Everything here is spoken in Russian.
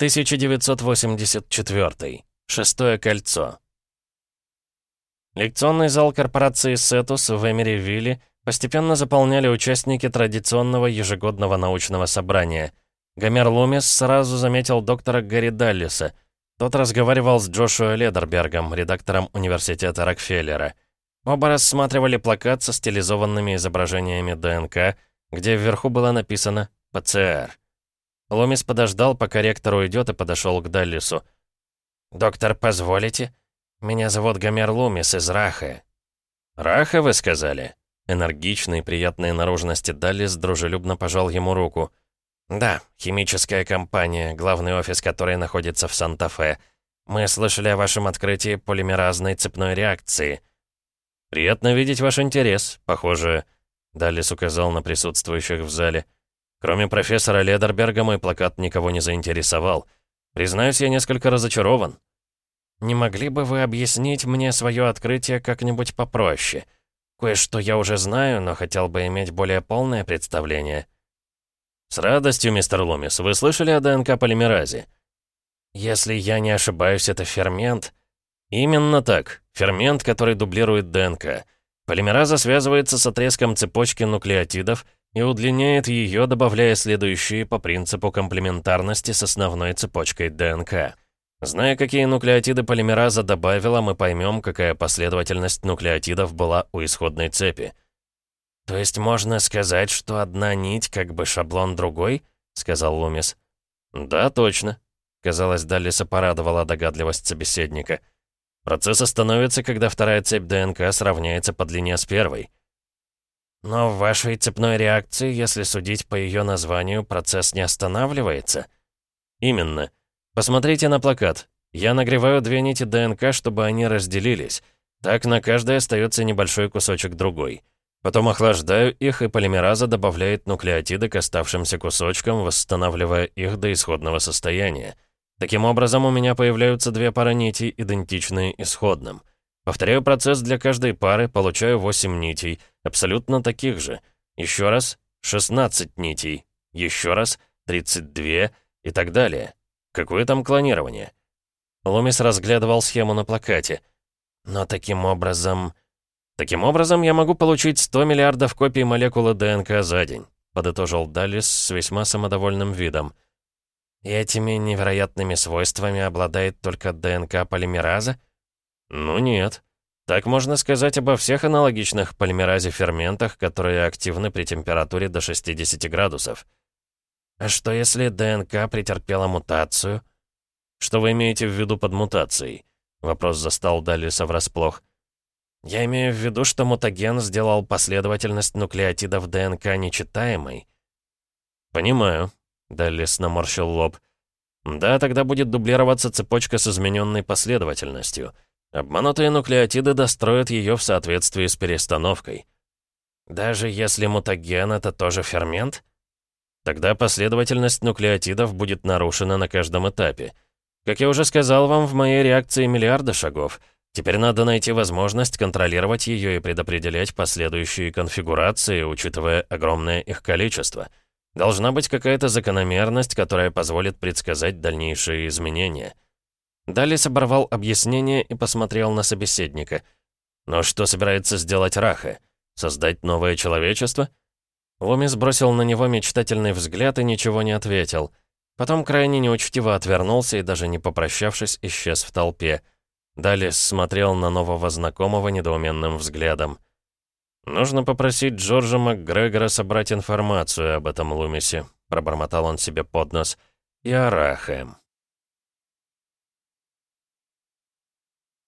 1984. Шестое кольцо. Лекционный зал корпорации «Сетус» в Эмери-Вилле постепенно заполняли участники традиционного ежегодного научного собрания. Гомер Лумис сразу заметил доктора Гарри Даллиса. Тот разговаривал с Джошуа Ледербергом, редактором университета Рокфеллера. Оба рассматривали плакат со стилизованными изображениями ДНК, где вверху было написано «ПЦР». Лумис подождал, пока ректор уйдет, и подошел к Даллису. «Доктор, позволите? Меня зовут Гомер Лумис из Раха». «Раха, вы сказали?» Энергичный, приятной наружности Даллис дружелюбно пожал ему руку. «Да, химическая компания, главный офис которой находится в Санта-Фе. Мы слышали о вашем открытии полимеразной цепной реакции». «Приятно видеть ваш интерес. Похоже...» Даллис указал на присутствующих в зале. «Кроме профессора Ледерберга, мой плакат никого не заинтересовал. Признаюсь, я несколько разочарован». «Не могли бы вы объяснить мне свое открытие как-нибудь попроще? Кое-что я уже знаю, но хотел бы иметь более полное представление». «С радостью, мистер Лумис. Вы слышали о ДНК-полимеразе?» «Если я не ошибаюсь, это фермент...» «Именно так. Фермент, который дублирует ДНК. Полимераза связывается с отрезком цепочки нуклеотидов и удлиняет ее, добавляя следующие по принципу комплементарности с основной цепочкой ДНК. Зная, какие нуклеотиды полимераза добавила, мы поймем, какая последовательность нуклеотидов была у исходной цепи. «То есть можно сказать, что одна нить как бы шаблон другой?» — сказал Лумис. «Да, точно». Казалось, Даллиса порадовала догадливость собеседника. Процесс остановится, когда вторая цепь ДНК сравняется по длине с первой. Но в вашей цепной реакции, если судить по ее названию, процесс не останавливается? Именно. Посмотрите на плакат. Я нагреваю две нити ДНК, чтобы они разделились. Так на каждой остается небольшой кусочек другой. Потом охлаждаю их, и полимераза добавляет нуклеотиды к оставшимся кусочкам, восстанавливая их до исходного состояния. Таким образом, у меня появляются две пары нитей, идентичные исходным. Повторяю процесс для каждой пары, получаю 8 нитей, абсолютно таких же. Еще раз 16 нитей. Еще раз 32 и так далее. Какое там клонирование? Лумис разглядывал схему на плакате. Но таким образом... Таким образом, я могу получить 100 миллиардов копий молекулы ДНК за день, подытожил Даллис с весьма самодовольным видом. И этими невероятными свойствами обладает только ДНК полимераза? Ну нет. Так можно сказать обо всех аналогичных полимеразе ферментах, которые активны при температуре до 60 градусов. А что если ДНК претерпела мутацию? Что вы имеете в виду под мутацией? Вопрос застал Далиса врасплох. Я имею в виду, что мутаген сделал последовательность нуклеотидов ДНК нечитаемой. Понимаю. Даллис наморщил лоб. «Да, тогда будет дублироваться цепочка с измененной последовательностью. Обманутые нуклеотиды достроят ее в соответствии с перестановкой. Даже если мутаген — это тоже фермент? Тогда последовательность нуклеотидов будет нарушена на каждом этапе. Как я уже сказал вам, в моей реакции миллиарды шагов. Теперь надо найти возможность контролировать ее и предопределять последующие конфигурации, учитывая огромное их количество — Должна быть какая-то закономерность, которая позволит предсказать дальнейшие изменения. Далис оборвал объяснение и посмотрел на собеседника. «Но что собирается сделать Раха? Создать новое человечество?» Луми сбросил на него мечтательный взгляд и ничего не ответил. Потом крайне неучтиво отвернулся и, даже не попрощавшись, исчез в толпе. Далис смотрел на нового знакомого недоуменным взглядом. «Нужно попросить Джорджа МакГрегора собрать информацию об этом Лумисе», пробормотал он себе под нос, — «и Арахе».